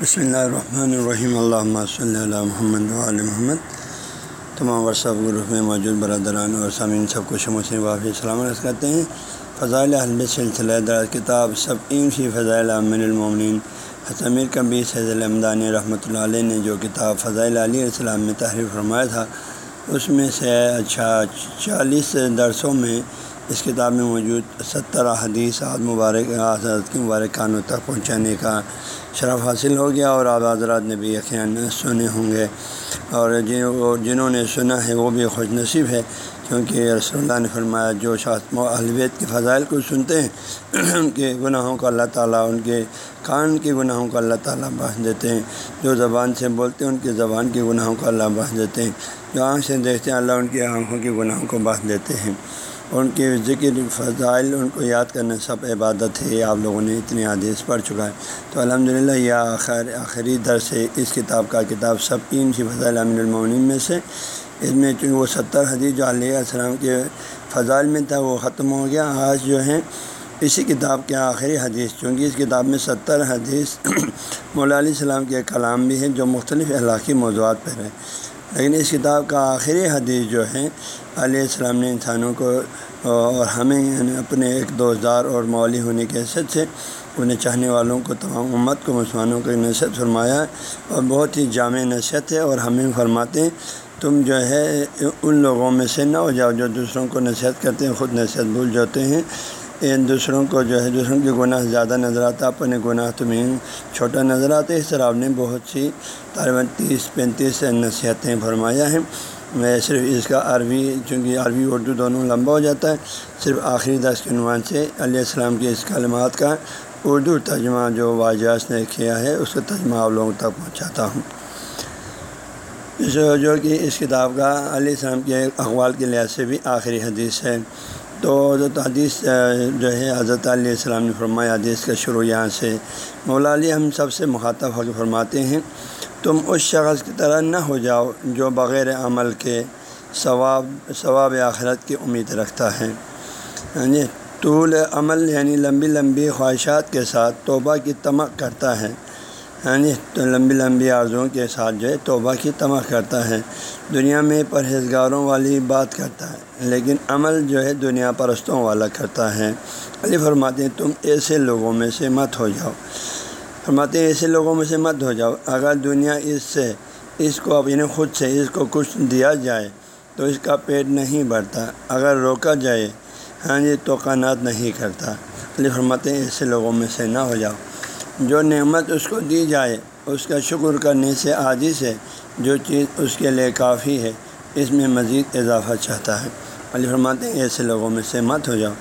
بسم اللہ الرحمن الرحیم اللہ صلی اللہ محمد علیہ محمد تمام ورثہ گروپ میں موجود برادران اور سامعین سب کو شموس واقعی سلام عرض کرتے ہیں۔ فضائل حلب سلسلہ دراز کتاب سب عین فی فضائل امن المومن حسمیر کبی سید الحمدانی رحمۃ اللہ علیہ نے جو کتاب فضائل علیہ السلام میں تحریر فرمایا تھا، اس میں سے اچھا چالیس درسوں میں اس کتاب میں موجود ستر حدیث آد مبارک حضرت کی مبارک کانوں تک پہنچانے کا شرف حاصل ہو گیا اور آپ حضرات نے بھی یقین سنے ہوں گے اور جنہوں نے سنا ہے وہ بھی خوش نصیب ہے کیونکہ رسول اللہ نے فرمایا، جو شاست الوید کے فضائل کو سنتے ہیں، ان کے گناہوں کو اللہ تعالیٰ ان کے کان کے گناہوں کو اللہ تعالیٰ بانس دیتے ہیں۔ جو زبان سے بولتے ہیں، ان کے زبان کے گناہوں کو اللہ بانس دیتے ہیں۔ جو آنکھ سے دیکھتے ہیں، اللہ ان کی آنکھوں کے گناہوں کو بانس دیتے ہیں۔ ان کے ذکر فضائل، ان کو یاد کرنا سب عبادت ہے، آپ لوگوں نے اتنی عادیث پڑھ چکا ہے۔ تو الحمد للہ یہ آخر، آخری درس ہے اس کتاب کا۔ کتاب سب تین سی فضائل امین المعین میں سے۔ اس میں چونکہ وہ ستر حدیث جو علیہ السلام کے فضائل میں تھا، وہ ختم ہو گیا۔ آج جو ہے، اسی کتاب کے آخری حدیث، چونکہ اس کتاب میں ستر حدیث مولا علیہ السلام کے کلام بھی ہیں جو مختلف علاقی موضوعات پر ہے لیکن اس کتاب کا آخری حدیث جو ہے، علیہ السلام نے انسانوں کو، اور ہمیں یعنی اپنے ایک دوستدار اور مولی ہونے کی حیثیت سے انہیں چاہنے والوں کو، تمام امت کو، مسلمانوں کو نصیحت فرمایا۔ اور بہت ہی جامع نصیحت ہے اور ہمیں فرماتے ہیں، تم جو ہے، ان لوگوں میں سے نہ ہو جاؤ جو دوسروں کو نصیحت کرتے ہیں، خود نصیحت بھول جاتے ہیں۔ دوسروں کو جو ہے، دوسروں کے گناہ زیادہ نظر آتا اپنے گناہ تمہیں چھوٹا نظر آتا ہے۔ اس طرح آپ نے بہت سی تقریباً تیس، پینتیس نصیحتیں فرمایا ہیں۔ میں صرف اس کا عربی، چونکہ عربی اردو دونوں لمبا ہو جاتا ہے، صرف آخری دس کے عنوان سے علیہ السلام کے اس کلمات کا اردو ترجمہ جو واجاز نے کیا ہے، اس کا ترجمہ آپ لوگوں تک پہنچاتا ہوں۔ جو کہ اس کتاب کا علیہ السلام کے اقوال کے لحاظ سے بھی آخری حدیث ہے۔ تو حضرت حدیث جو ہے، حضرت علیہ السلام نے فرمایا، حدیث کا شروع یہاں سے، مولا علی ہم سب سے مخاطب ہو کے فرماتے ہیں، تم اس شخص کی طرح نہ ہو جاؤ جو بغیر عمل کے ثواب ثواب آخرت کی امید رکھتا ہے۔ یعنی طول عمل یعنی لمبی لمبی خواہشات کے ساتھ توبہ کی تمک کرتا ہے۔ یعنی لمبی لمبی آرزوں کے ساتھ جو ہے توبہ کی تمک کرتا ہے۔ دنیا میں پرہیزگاروں والی بات کرتا ہے، لیکن عمل جو ہے دنیا پرستوں والا کرتا ہے۔ علی فرماتے ہیں، تم ایسے لوگوں میں سے مت ہو جاؤ۔ فرماتے ہیں، ایسے لوگوں میں سے مت ہو جاؤ۔ اگر دنیا اس سے، اس کو اب خود سے، اس کو کچھ دیا جائے تو اس کا پیٹ نہیں بھرتا۔ اگر روکا جائے ہاں جی تو قناعت نہیں کرتا۔ علی فرماتے ہیں، ایسے لوگوں میں سے نہ ہو جاؤ۔ جو نعمت اس کو دی جائے، اس کا شکر کرنے سے عاجز ہے جو چیز اس کے لیے کافی ہے، اس میں مزید اضافہ چاہتا ہے۔ علی فرماتے ہیں، ایسے لوگوں میں سے مت ہو جاؤ۔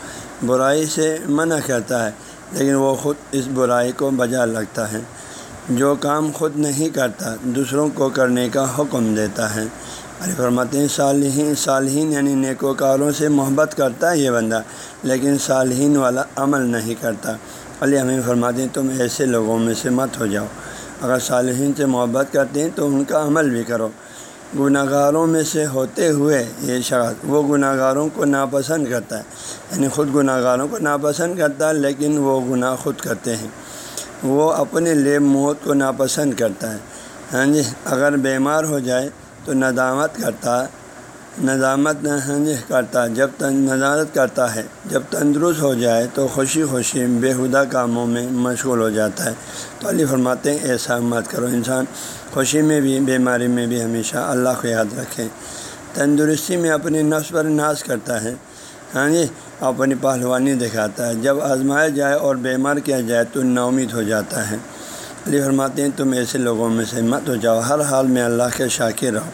برائی سے منع کرتا ہے، لیکن وہ خود اس برائی کو بجا لگتا ہے۔ جو کام خود نہیں کرتا، دوسروں کو کرنے کا حکم دیتا ہے۔ علی فرماتے ہیں، صالحین صالحین یعنی نیکوکاروں سے محبت کرتا ہے یہ بندہ، لیکن صالحین والا عمل نہیں کرتا۔ علی ہمیں فرماتے ہیں، تم ایسے لوگوں میں سے مت ہو جاؤ۔ اگر صالحین سے محبت کرتے ہیں تو ان کا عمل بھی کرو۔ گناہ گاروں میں سے ہوتے ہوئے یہ شخص وہ گناہ گاروں کو ناپسند کرتا ہے۔ یعنی خود گناہ گاروں کو ناپسند کرتا ہے، لیکن وہ گناہ خود کرتے ہیں۔ وہ اپنے لیے موت کو ناپسند کرتا ہے۔ ہاں جی اگر بیمار ہو جائے تو ندامت کرتا ندامت جی کرتا، جب ندامت کرتا ہے، جب تندرست ہو جائے تو خوشی خوشی بےحدہ کاموں میں مشغول ہو جاتا ہے۔ تو علی فرماتے ہیں، ایسا مت کرو انسان، خوشی میں بھی، بیماری میں بھی ہمیشہ اللہ کو یاد رکھیں تندرستی میں اپنی نفس پر ناز کرتا ہے ہاں جی اپنی پہلوانی دکھاتا ہے۔ جب آزمایا جائے اور بیمار کیا جائے تو نومید ہو جاتا ہے۔ علی فرماتے ہیں، تم ایسے لوگوں میں سے مت ہو جاؤ، ہر حال میں اللہ کے شاکر رہو۔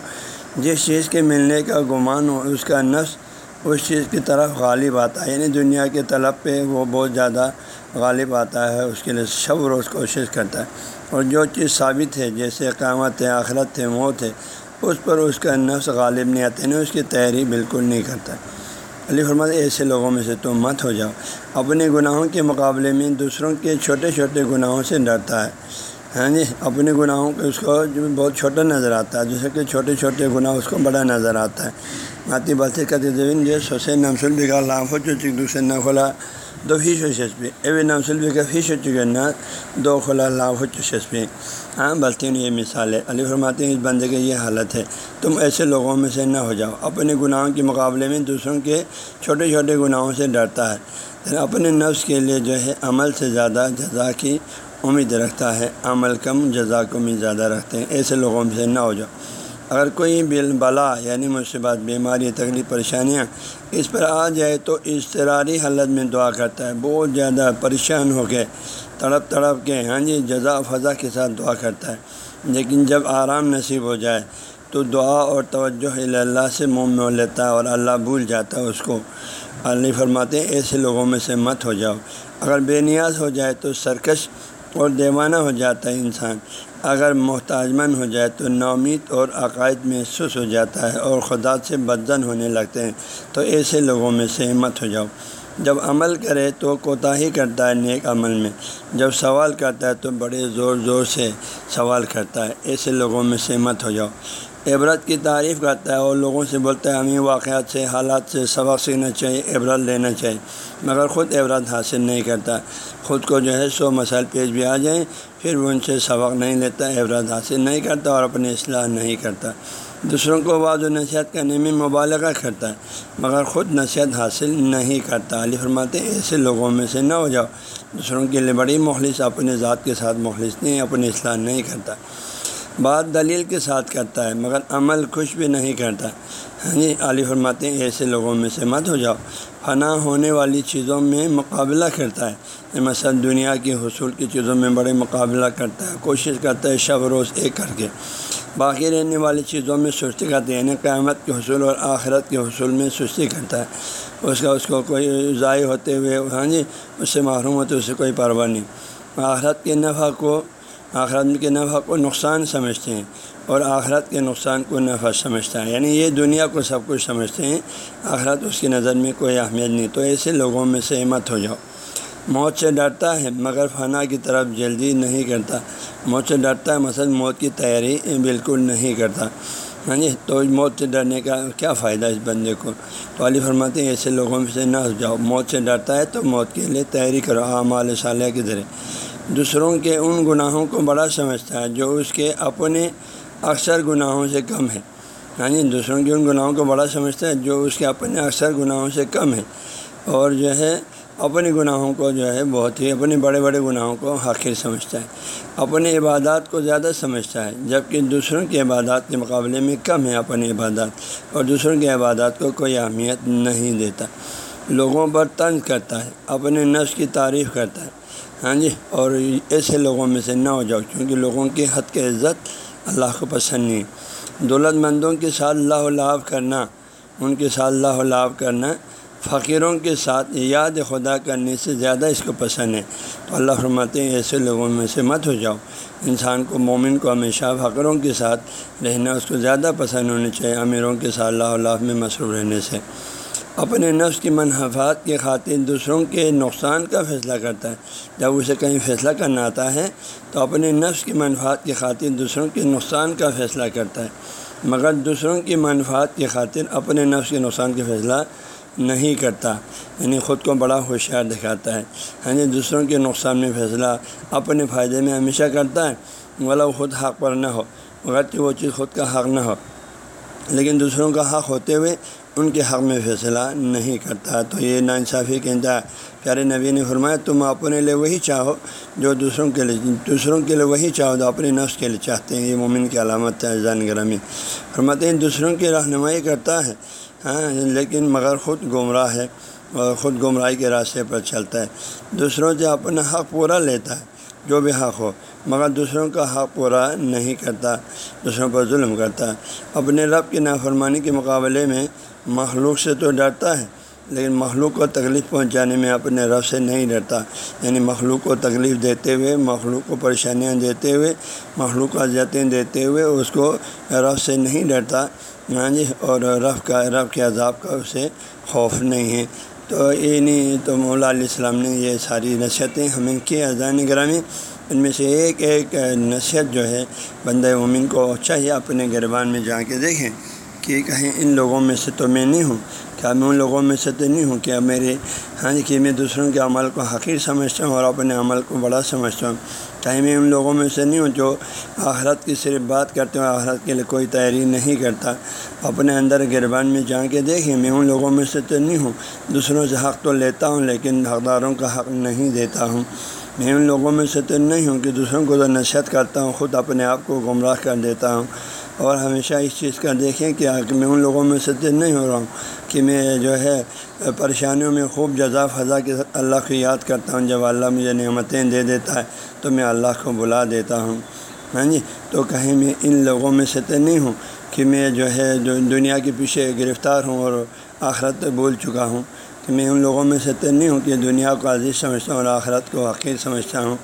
جس چیز کے ملنے کا گمان ہو، اس کا نفس اس چیز کی طرف غالب آتا ہے۔ یعنی دنیا کے طلب پہ وہ بہت زیادہ غالب آتا ہے، اس کے لیے شب روز کوشش کرتا ہے۔ اور جو چیز ثابت ہے، جیسے قیامت ہے، آخرت ہے، موت ہے، اس پر اس کا نفس غالب نہیں آتے نہیں یعنی اس کی تیاری بالکل نہیں کرتا۔ علی فرمت ایسے لوگوں میں سے تم مت ہو جاؤ۔ اپنے گناہوں کے مقابلے میں دوسروں کے چھوٹے چھوٹے گناہوں سے ڈرتا ہے۔ ہاں جی اپنے گناہوں کو اس کو جو بہت چھوٹا نظر آتا ہے، جیسے کہ چھوٹے چھوٹے گناہ اس کو بڑا نظر آتا ہے۔ ماتی بلتے کہتے زمین جو سوسے نمسل بگا لاف ہو چکی دوسرے نہ کھولا، دو فیش ہو چسپی اے نمسل بگا فیش ہو چکے نہ، دو کھولا لاف ہو چسپی ہاں بلطین یہ مثال ہے۔ علی فرماتے ہیں، اس بندے کی یہ حالت ہے۔ تم ایسے لوگوں میں سے نہ ہو جاؤ۔ اپنے گناہوں کے مقابلے میں دوسروں کے چھوٹے چھوٹے گناہوں سے ڈرتا ہے۔ یعنی اپنے نفس کے لیے جو ہے، عمل سے زیادہ جزا کی امید رکھتا ہے، عمل کم، جزا کو امید زیادہ رکھتے ہیں۔ ایسے لوگوں میں سے نہ ہو جاؤ۔ اگر کوئی بل، بلا یعنی مصیبت، بیماری، تکلیف، پریشانیاں اس پر آ جائے تو اضطراری حالت میں دعا کرتا ہے۔ بہت زیادہ پریشان ہو کے، تڑپ تڑپ کے ہاں جی جزا فضا کے ساتھ دعا کرتا ہے۔ لیکن جب آرام نصیب ہو جائے تو دعا اور توجہ اللہ سے منہ میں لیتا ہے اور اللہ بھول جاتا ہے اس کو۔ اللہ فرماتے ہیں، ایسے لوگوں میں سے مت ہو جاؤ۔ اگر بے نیاز ہو جائے تو سرکش اور دیوانہ ہو جاتا ہے انسان۔ اگر محتاج من ہو جائے تو نومید اور عقائد میں سس ہو جاتا ہے اور خدا سے بدزن ہونے لگتے ہیں۔ تو ایسے لوگوں میں سے ہو جاؤ۔ جب عمل کرے تو کوتاہی کرتا ہے نیک عمل میں۔ جب سوال کرتا ہے تو بڑے زور زور سے سوال کرتا ہے۔ ایسے لوگوں میں سے مت ہو جاؤ۔ عبرت کی تعریف کرتا ہے اور لوگوں سے بولتا ہے ہمیں واقعات سے، حالات سے، سبق سیکھنا چاہیے، عبرت لینا چاہیے۔ مگر خود عبرت حاصل نہیں کرتا۔ خود کو جو ہے سو مسائل پیش بھی آ جائیں، پھر وہ ان سے سبق نہیں لیتا، عبرت حاصل نہیں کرتا اور اپنی اصلاح نہیں کرتا۔ دوسروں کو بعض و نصیحت کرنے میں مبالغہ کرتا ہے، مگر خود نصیحت حاصل نہیں کرتا۔ علی فرماتے ایسے لوگوں میں سے نہ ہو جاؤ۔ دوسروں کے لیے بڑی مخلص اپنے ذات کے ساتھ مخلص نہیں، اپنی اصلاح نہیں کرتا۔ بات دلیل کے ساتھ کرتا ہے، مگر عمل خوش بھی نہیں کرتا۔ ہاں جی علی فرماتے ہیں، ایسے لوگوں میں سے مت ہو جاؤ۔ فنا ہونے والی چیزوں میں مقابلہ کرتا ہے۔ مثلا دنیا کی حصول کی چیزوں میں بڑے مقابلہ کرتا ہے، کوشش کرتا ہے شب روز ایک کر کے۔ باقی رہنے والی چیزوں میں سستی کرتے ہیں یعنی قیامت کے حصول اور آخرت کے حصول میں سستی کرتا ہے۔ اس کا، اس کو کوئی ضائع ہوتے ہوئے ہاں جی اس سے محروم ہوتے اس سے کوئی پرواہ نہیں۔ آخرت کے نفع کو آخرت کے نفع کو نقصان سمجھتے ہیں اور آخرت کے نقصان کو نفع سمجھتا ہے یعنی یہ دنیا کو سب کچھ سمجھتے ہیں، آخرت اس کی نظر میں کوئی اہمیت نہیں۔ تو ایسے لوگوں میں سے مت ہو جاؤ۔ موت سے ڈرتا ہے، مگر فنا کی طرف جلدی نہیں کرتا۔ موت سے ڈرتا ہے، مثلا موت کی تیاری بالکل نہیں کرتا۔ ہاں جی تو موت سے ڈرنے کا کیا فائدہ اس بندے کو؟ تو علی فرماتے ہیں، ایسے لوگوں میں سے نہ جاؤ۔ موت سے ڈرتا ہے تو موت کے لیے تیاری کرو، اعمال صالح کے ذریعے دوسروں کے ان گناہوں کو بڑا سمجھتا ہے، جو اس کے اپنے اکثر گناہوں سے کم ہے۔ ہاں جی دوسروں کے ان گناہوں کو بڑا سمجھتا ہے، جو اس کے اپنے اکثر گناہوں سے کم ہے۔ اور جو ہے، اپنے گناہوں کو جو ہے، بہت ہی اپنے بڑے بڑے گناہوں کو حاخر سمجھتا ہے۔ اپنے عبادات کو زیادہ سمجھتا ہے، جبکہ دوسروں کی عبادات کے مقابلے میں کم ہے اپنی عبادات۔ اور دوسروں کی عبادات کو کوئی اہمیت نہیں دیتا۔ لوگوں پر طنز کرتا ہے، اپنے نفس کی تعریف کرتا ہے۔ ہاں جی اور ایسے لوگوں میں سے نہ ہو جاؤ، کیونکہ لوگوں کی حد کے عزت اللہ کو پسند نہیں۔ دولت مندوں کے ساتھ اللہ لاب کرنا، ان کے ساتھ اللہ لاب کرنا فقیروں کے ساتھ یاد خدا کرنے سے زیادہ اس کو پسند ہے۔ تو اللہ فرماتے ہیں، ایسے لوگوں میں سے مت ہو جاؤ۔ انسان کو، مومن کو ہمیشہ فقروں کے ساتھ رہنا اس کو زیادہ پسند ہونے چاہیے، امیروں کے ساتھ اللہ اللہ میں مصروف رہنے سے۔ اپنے نفس کی منحفات کے خاطر دوسروں کے نقصان کا فیصلہ کرتا ہے۔ جب اسے کہیں فیصلہ کرنا آتا ہے، تو اپنے نفس کی منفعت کی خاطر دوسروں کے نقصان کا فیصلہ کرتا ہے۔ مگر دوسروں کی منفعت کی خاطر اپنے نفس کے نقصان کا فیصلہ نہیں کرتا یعنی خود کو بڑا ہوشیار دکھاتا ہے۔ یعنی دوسروں کے نقصان میں فیصلہ اپنے فائدے میں ہمیشہ کرتا ہے والا خود حق پر نہ ہو مگر کہ وہ چیز خود کا حق نہ ہو۔ لیکن دوسروں کا حق ہوتے ہوئے ان کے حق میں فیصلہ نہیں کرتا۔ تو یہ ناانصافی کے انتہا پیارے نبی نے فرمایا، تم اپنے لیے وہی چاہو جو دوسروں کے لیے، دوسروں کے لیے وہی چاہو تو اپنے نفس کے لیے چاہتے ہیں۔ یہ مومن کی علامت ہے زان گرامی۔ فرماتے ہیں، دوسروں کی رہنمائی کرتا ہے ہاں لیکن مگر خود گمراہ ہے اور خود گمراہی کے راستے پر چلتا ہے۔ دوسروں سے اپنا حق پورا لیتا ہے۔ جو بھی حق ہو، مگر دوسروں کا حق پورا نہیں کرتا، دوسروں پر ظلم کرتا۔ اپنے رب کی نافرمانی کے مقابلے میں مخلوق سے تو ڈرتا ہے، لیکن مخلوق کو تکلیف پہنچانے میں اپنے رب سے نہیں ڈرتا۔ یعنی مخلوق کو تکلیف دیتے ہوئے، مخلوق کو پریشانیاں دیتے ہوئے، مخلوق کو اذیتیں دیتے ہوئے اس کو رب سے نہیں ڈرتا۔ ہاں جی اور رف کا، رب کے عذاب کا اسے خوف نہیں ہے۔ تو یہ نہیں، تو مولا علیہ السلام نے یہ ساری نصیحتیں ہمیں کی، اذان گرامی، ان میں سے ایک ایک نصیحت جو ہے بندہ مومن کو چاہیے اپنے گربان میں جا کے دیکھیں کہ کہیں ان لوگوں میں سے تو میں نہیں ہوں، کیا میں ان لوگوں میں سے تو نہیں ہوں، کیا میرے ہاں جی، کہ میں دوسروں کے عمل کو حقیر سمجھتا ہوں اور اپنے عمل کو بڑا سمجھتا ہوں۔ کہیں میں ان لوگوں میں سے نہیں ہوں جو آخرت کی صرف بات کرتے ہیں آخرت کے لیے کوئی تیاری نہیں کرتا۔ اپنے اندر گربان میں جا کے دیکھیں، میں ان لوگوں میں سے تو نہیں ہوں۔ دوسروں سے حق تو لیتا ہوں، لیکن حقداروں کا حق نہیں دیتا ہوں۔ میں ان لوگوں میں سے تو نہیں ہوں کہ دوسروں کو تو نصیحت کرتا ہوں، خود اپنے آپ کو گمراہ کر دیتا ہوں۔ اور ہمیشہ اس چیز کا دیکھیں کہ میں ان لوگوں میں سے نہیں ہو رہا ہوں کہ میں جو ہے پریشانیوں میں خوب جزا فضا کے اللہ کو یاد کرتا ہوں۔ جب اللہ مجھے نعمتیں دے دیتا ہے تو میں اللہ کو بلا دیتا ہوں۔ ہاں جی؟ تو کہیں میں ان لوگوں میں سے نہیں ہوں کہ میں جو ہے جو دنیا کے پیچھے گرفتار ہوں اور آخرت بول چکا ہوں۔ کہ میں ان لوگوں میں سے نہیں ہوں کہ دنیا کو عزیز سمجھتا ہوں اور آخرت کو حقیر سمجھتا ہوں۔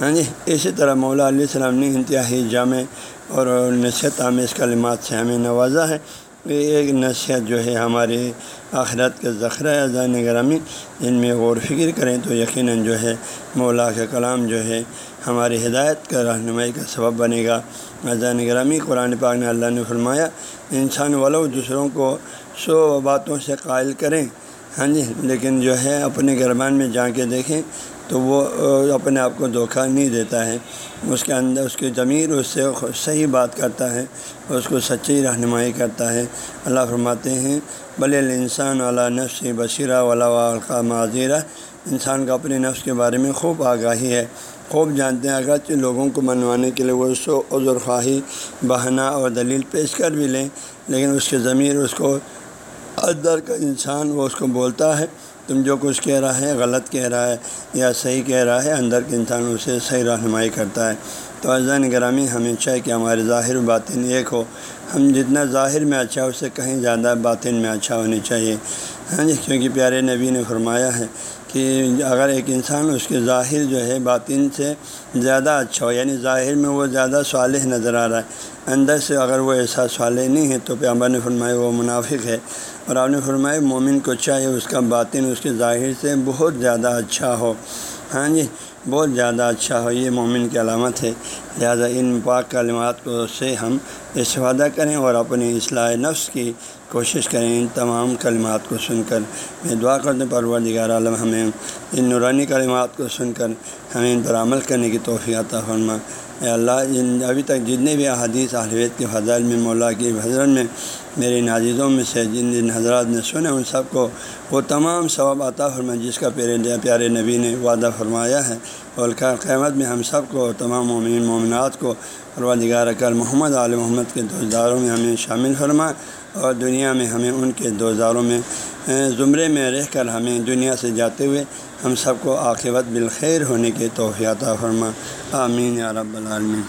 ہاں جی؟ اسی طرح مولا علیہ السلام نے انتہائی جامع اور نصیحت آمیز کلمات سے ہمیں نوازا ہے۔ ایک نصیحت جو ہے ہمارے آخرت کا ذخرہ اذان گرامی ان میں غور فکر کریں تو یقیناً جو ہے مولا کا کلام جو ہے ہماری ہدایت کا رہنمائی کا سبب بنے گا۔ اذان گرامی قرآن پاک نے اللہ نے فرمایا، انسان والو دوسروں کو سو باتوں سے قائل کریں۔ ہاں جی لیکن جو ہے اپنے گرمان میں جا کے دیکھیں تو وہ اپنے آپ کو دھوکہ نہیں دیتا ہے۔ اس کے اندر، اس کی ضمیر اس سے صحیح بات کرتا ہے، اس کو سچی رہنمائی کرتا ہے۔ اللہ فرماتے ہیں، بل انسان والا نفس بشیرہ ولا والا معذیرہ۔ انسان کا اپنے نفس کے بارے میں خوب آگاہی ہے۔ خوب جانتے ہیں، اگرچہ لوگوں کو منوانے کے لیے وہ سو عذر خواہی، بہانہ اور دلیل پیش کر بھی لیں، لیکن اس کے ضمیر اس کو اندر کا انسان وہ اس کو بولتا ہے۔ تم جو کچھ کہہ رہا ہے غلط کہہ رہا ہے یا صحیح کہہ رہا ہے اندر کے انسان اسے صحیح رہنمائی کرتا ہے۔ تو اذان گرامی ہمیں کہ ہمارے ظاہر باطن ایک ہو۔ ہم جتنا ظاہر میں اچھا اس سے کہیں زیادہ باطن میں اچھا ہونی چاہیے۔ ہاں جی کیونکہ پیارے نبی نے فرمایا ہے کہ اگر ایک انسان اس کے ظاہر جو ہے باطن سے زیادہ اچھا ہو یعنی ظاہر میں وہ زیادہ صالح نظر آ رہا ہے، اندر سے اگر وہ ایسا صالح نہیں ہے، تو پیامبر نے فرمایا وہ منافق ہے۔ اور آپ نے فرمایا مومن کو چاہے اس کا باطن اس کے ظاہر سے بہت زیادہ اچھا ہو۔ ہاں جی بہت زیادہ اچھا ہو، یہ مومن کی علامت ہے۔ لہٰذا ان پاک کلمات کو سے ہم استفادہ کریں اور اپنی اصلاح نفس کی کوشش کریں۔ ان تمام کلمات کو سن کر میں دعا کرتے پروردگار عالم، ہمیں ان نورانی کلمات کو سن کر ہمیں ان پر عمل کرنے کی توفیع عطا فرما۔ اے اللہ ابھی تک جتنے بھی احادیث اہلیت کے فضائل میں، مولا کی حضرت میں میرے نازیزوں میں سے جن جن حضرات نے سنے، ان سب کو وہ تمام ثواب عطا فرما جس کا پیارے پیارے نبی نے وعدہ فرمایا ہے۔ اور قیامت میں ہم سب کو تمام مومن مومنات کو پروردگار کر محمد عال محمد کے دوزاروں میں ہمیں شامل فرما اور دنیا میں ہمیں ان کے دوزاروں میں زمرے میں رہ کر ہمیں دنیا سے جاتے ہوئے ہم سب کو عاقبت بالخیر ہونے کے توفیعہ فرما آمین یا رب العالمین۔